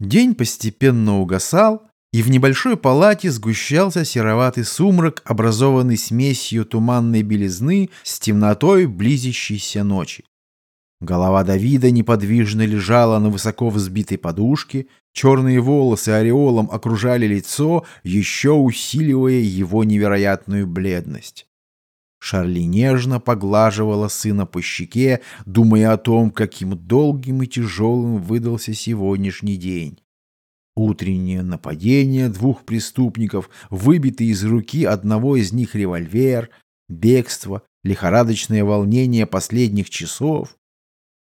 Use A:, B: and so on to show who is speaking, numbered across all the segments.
A: День постепенно угасал, и в небольшой палате сгущался сероватый сумрак, образованный смесью туманной белизны с темнотой близящейся ночи. Голова Давида неподвижно лежала на высоко взбитой подушке, черные волосы ореолом окружали лицо, еще усиливая его невероятную бледность. Шарли нежно поглаживала сына по щеке, думая о том, каким долгим и тяжелым выдался сегодняшний день. Утреннее нападение двух преступников, выбитый из руки одного из них револьвер, бегство, лихорадочное волнение последних часов.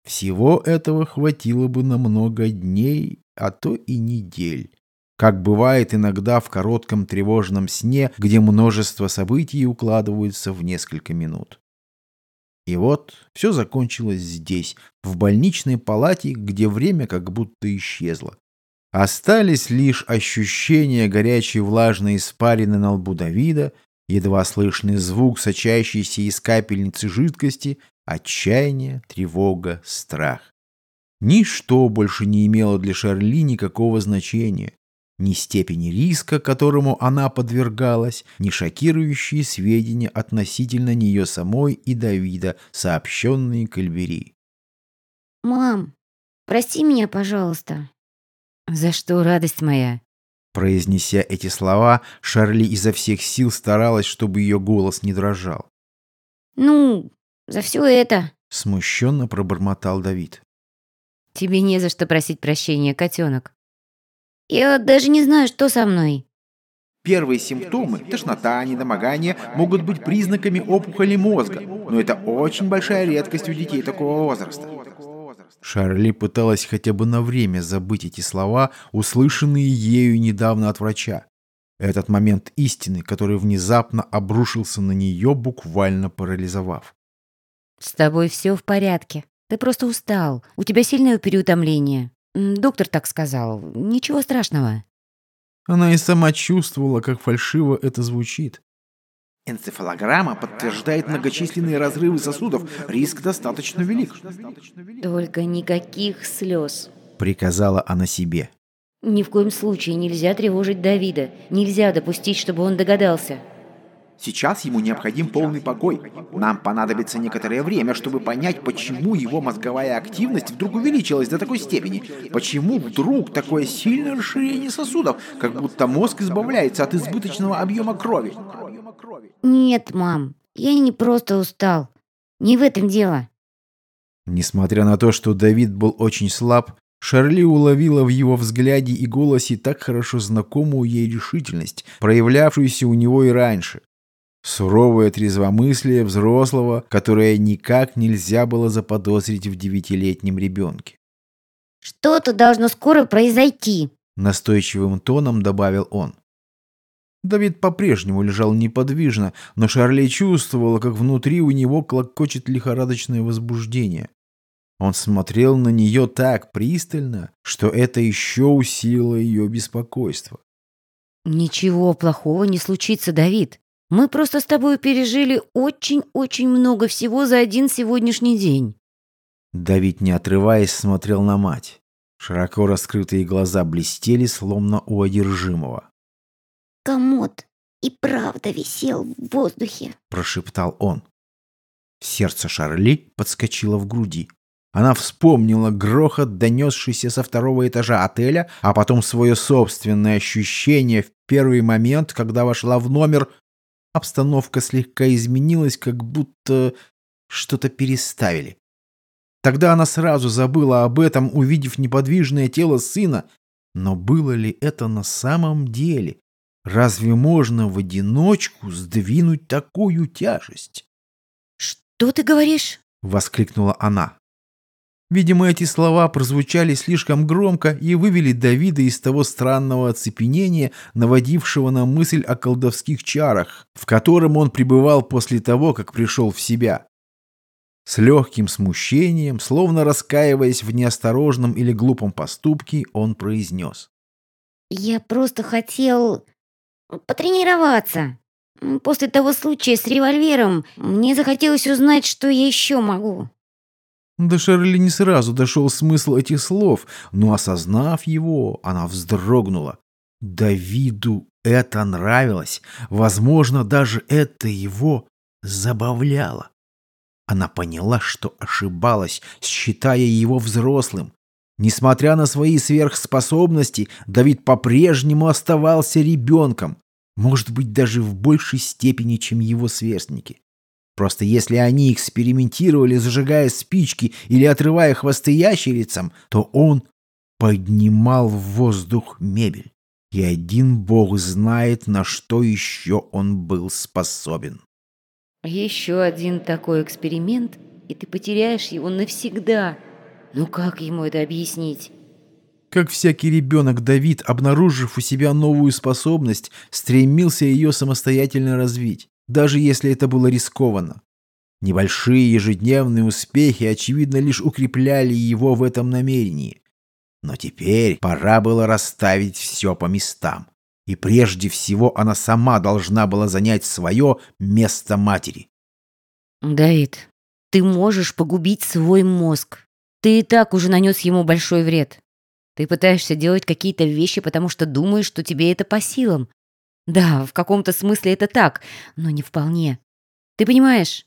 A: Всего этого хватило бы на много дней, а то и недель как бывает иногда в коротком тревожном сне, где множество событий укладываются в несколько минут. И вот все закончилось здесь, в больничной палате, где время как будто исчезло. Остались лишь ощущения горячей влажной испарины на лбу Давида, едва слышный звук, сочащийся из капельницы жидкости, отчаяние, тревога, страх. Ничто больше не имело для Шарли никакого значения ни степени риска, которому она подвергалась, ни шокирующие сведения относительно нее самой и Давида, сообщенные Кальбери.
B: «Мам, прости меня, пожалуйста».
C: «За что, радость моя?»
A: Произнеся эти слова, Шарли изо всех сил старалась, чтобы ее голос не дрожал.
B: «Ну, за все это», —
A: смущенно пробормотал Давид.
C: «Тебе не за что просить прощения, котенок.
B: Я даже не знаю, что со мной.
D: Первые симптомы – тошнота, недомогание – могут быть признаками опухоли мозга, но это очень большая редкость у детей такого возраста.
A: Шарли пыталась хотя бы на время забыть эти слова, услышанные ею недавно от врача. Этот момент истины, который внезапно обрушился на нее, буквально парализовав.
C: «С тобой все в порядке. Ты просто устал. У тебя сильное переутомление. Доктор так сказал. Ничего страшного.
A: Она и сама чувствовала, как фальшиво это звучит.
D: Энцефалограмма подтверждает многочисленные разрывы сосудов. Риск достаточно велик.
B: Только никаких слез.
A: Приказала она себе.
B: Ни в коем случае нельзя тревожить Давида. Нельзя допустить, чтобы он догадался.
D: Сейчас ему необходим полный покой. Нам понадобится некоторое время, чтобы понять, почему его мозговая активность вдруг увеличилась до такой степени. Почему вдруг такое сильное расширение сосудов, как будто мозг избавляется от избыточного объема крови.
B: Нет, мам, я не просто устал. Не в этом дело.
A: Несмотря на то, что Давид был очень слаб, Шарли уловила в его взгляде и голосе так хорошо знакомую ей решительность, проявлявшуюся у него и раньше. Суровое трезвомыслие взрослого, которое никак нельзя было заподозрить в девятилетнем ребенке.
B: «Что-то должно скоро произойти», —
A: настойчивым тоном добавил он. Давид по-прежнему лежал неподвижно, но Шарли чувствовала, как внутри у него клокочет лихорадочное возбуждение. Он смотрел на нее так пристально, что это еще усилило ее беспокойство.
C: «Ничего плохого не случится, Давид. Мы просто с тобой пережили очень-очень много всего за один сегодняшний день».
A: Давид, не отрываясь, смотрел на мать. Широко раскрытые глаза блестели, словно у одержимого.
B: «Комод и правда висел в воздухе», —
A: прошептал он. Сердце Шарли подскочило в груди. Она вспомнила грохот, донесшийся со второго этажа отеля, а потом свое собственное ощущение в первый момент, когда вошла в номер Обстановка слегка изменилась, как будто что-то переставили. Тогда она сразу забыла об этом, увидев неподвижное тело сына. Но было ли это на самом деле? Разве можно в одиночку сдвинуть такую тяжесть?
C: «Что ты говоришь?»
A: — воскликнула она. Видимо, эти слова прозвучали слишком громко и вывели Давида из того странного оцепенения, наводившего на мысль о колдовских чарах, в котором он пребывал после того, как пришел в себя. С легким смущением, словно раскаиваясь в неосторожном или глупом поступке, он произнес.
B: «Я просто хотел потренироваться. После того случая с револьвером мне захотелось узнать, что я еще могу».
A: До Шерли не сразу дошел смысл этих слов, но, осознав его, она вздрогнула. Давиду это нравилось. Возможно, даже это его забавляло. Она поняла, что ошибалась, считая его взрослым. Несмотря на свои сверхспособности, Давид по-прежнему оставался ребенком, может быть, даже в большей степени, чем его сверстники. Просто если они экспериментировали, зажигая спички или отрывая хвосты ящерицам, то он поднимал в воздух мебель. И один бог знает, на что еще он был способен.
C: Еще один такой эксперимент, и ты потеряешь его навсегда. Ну как ему это объяснить?
A: Как всякий ребенок, Давид, обнаружив у себя новую способность, стремился ее самостоятельно развить, даже если это было рискованно. Небольшие ежедневные успехи, очевидно, лишь укрепляли его в этом намерении. Но теперь пора было расставить все по местам. И прежде всего она сама должна была занять свое место матери.
C: Давид, ты можешь погубить свой мозг. Ты и так уже нанес ему большой вред. Ты пытаешься делать какие-то вещи, потому что думаешь, что тебе это по силам. Да, в каком-то смысле это так, но не вполне. Ты понимаешь?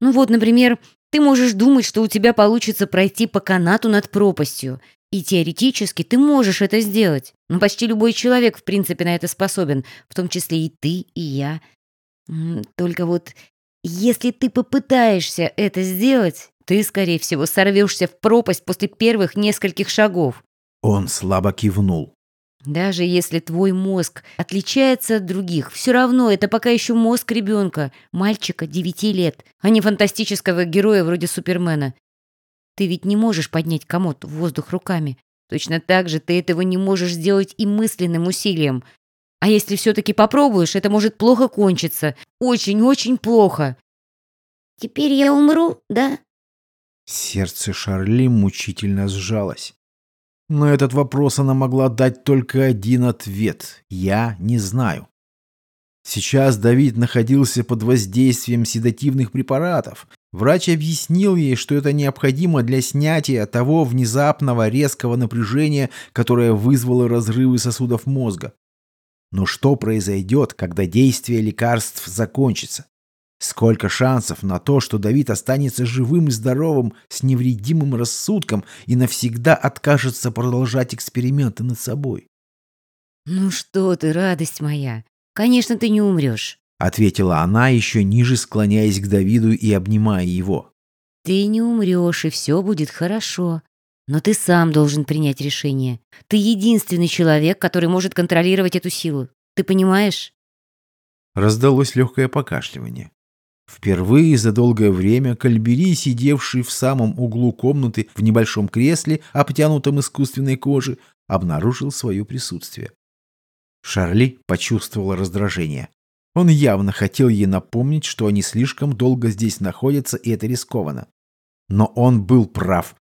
C: Ну вот, например, ты можешь думать, что у тебя получится пройти по канату над пропастью. И теоретически ты можешь это сделать. Ну, почти любой человек, в принципе, на это способен, в том числе и ты, и я. Только вот если ты попытаешься это сделать, ты, скорее всего, сорвешься в пропасть после первых нескольких шагов.
A: Он слабо кивнул.
C: Даже если твой мозг отличается от других, все равно это пока еще мозг ребенка, мальчика 9 лет, а не фантастического героя вроде Супермена. Ты ведь не можешь поднять комод в воздух руками. Точно так же ты этого не можешь сделать и мысленным усилием. А если все-таки попробуешь, это может плохо кончиться. Очень-очень плохо.
B: Теперь я умру, да?
A: Сердце Шарли мучительно сжалось. Но этот вопрос она могла дать только один ответ. Я не знаю. Сейчас Давид находился под воздействием седативных препаратов. Врач объяснил ей, что это необходимо для снятия того внезапного резкого напряжения, которое вызвало разрывы сосудов мозга. Но что произойдет, когда действие лекарств закончится? Сколько шансов на то, что Давид останется живым и здоровым, с невредимым рассудком и навсегда откажется продолжать эксперименты над собой?
C: «Ну что ты, радость моя! Конечно, ты не умрешь!»
A: Ответила она, еще ниже склоняясь к Давиду и обнимая его.
C: «Ты не умрешь, и все будет хорошо. Но ты сам должен принять решение. Ты единственный человек, который может контролировать эту силу. Ты понимаешь?»
A: Раздалось легкое покашливание. Впервые за долгое время Кальбери, сидевший в самом углу комнаты в небольшом кресле, обтянутом искусственной кожей, обнаружил свое присутствие. Шарли почувствовала раздражение. Он явно хотел ей напомнить, что они слишком долго здесь находятся, и это рискованно. Но он был прав.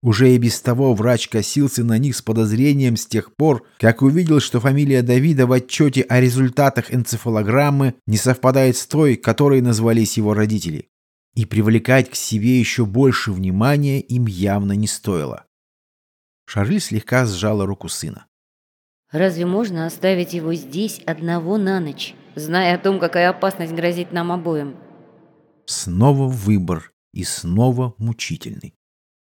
A: Уже и без того врач косился на них с подозрением с тех пор, как увидел, что фамилия Давида в отчете о результатах энцефалограммы не совпадает с той, которой назвались его родители. И привлекать к себе еще больше внимания им явно не стоило. Шарли слегка сжала руку сына.
C: «Разве можно оставить его здесь одного на ночь, зная о том, какая опасность грозит нам обоим?»
A: Снова выбор и снова мучительный.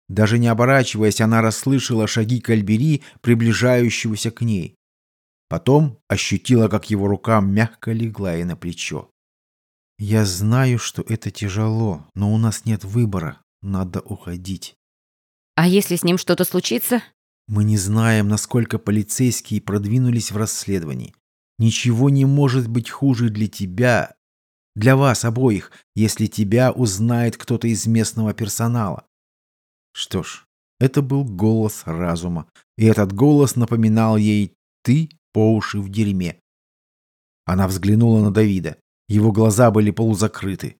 A: Даже не оборачиваясь, она расслышала шаги Кальбери, приближающегося к ней. Потом ощутила, как его рука мягко легла ей на плечо. «Я знаю, что это тяжело, но у нас нет выбора. Надо уходить».
C: «А если с ним что-то случится?»
A: «Мы не знаем, насколько полицейские продвинулись в расследовании. Ничего не может быть хуже для тебя, для вас обоих, если тебя узнает кто-то из местного персонала. Что ж, это был голос разума, и этот голос напоминал ей «ты по уши в дерьме». Она взглянула на Давида. Его глаза были полузакрыты.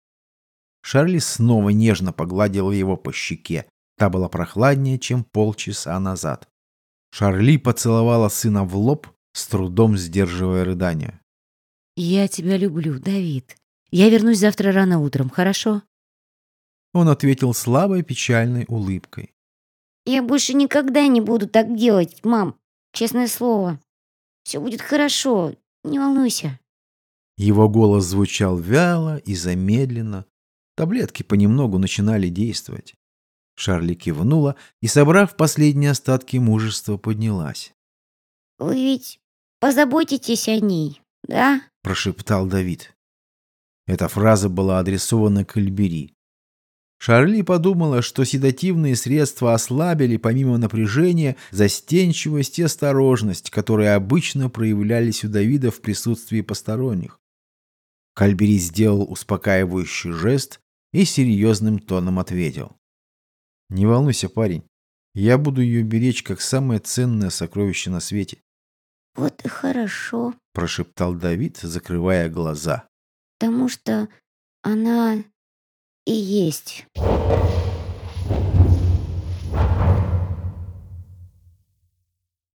A: Шарли снова нежно погладила его по щеке. Та была прохладнее, чем полчаса назад. Шарли поцеловала сына в лоб, с трудом сдерживая рыдания.
C: «Я тебя люблю, Давид. Я вернусь завтра рано утром, хорошо?»
A: Он ответил слабой печальной улыбкой.
C: Я больше никогда не буду так делать, мам. Честное слово. Все будет хорошо, не волнуйся.
A: Его голос звучал вяло и замедленно. Таблетки понемногу начинали действовать. Шарли кивнула и, собрав последние остатки мужества, поднялась.
C: Вы ведь позаботитесь о ней, да?
A: Прошептал Давид. Эта фраза была адресована к Эльбери. Шарли подумала, что седативные средства ослабили, помимо напряжения, застенчивость и осторожность, которые обычно проявлялись у Давида в присутствии посторонних. Кальбери сделал успокаивающий жест и серьезным тоном ответил. «Не волнуйся, парень. Я буду ее беречь как самое ценное сокровище на свете».
C: Вот и хорошо,
A: прошептал Давид, закрывая глаза.
C: потому что она и есть.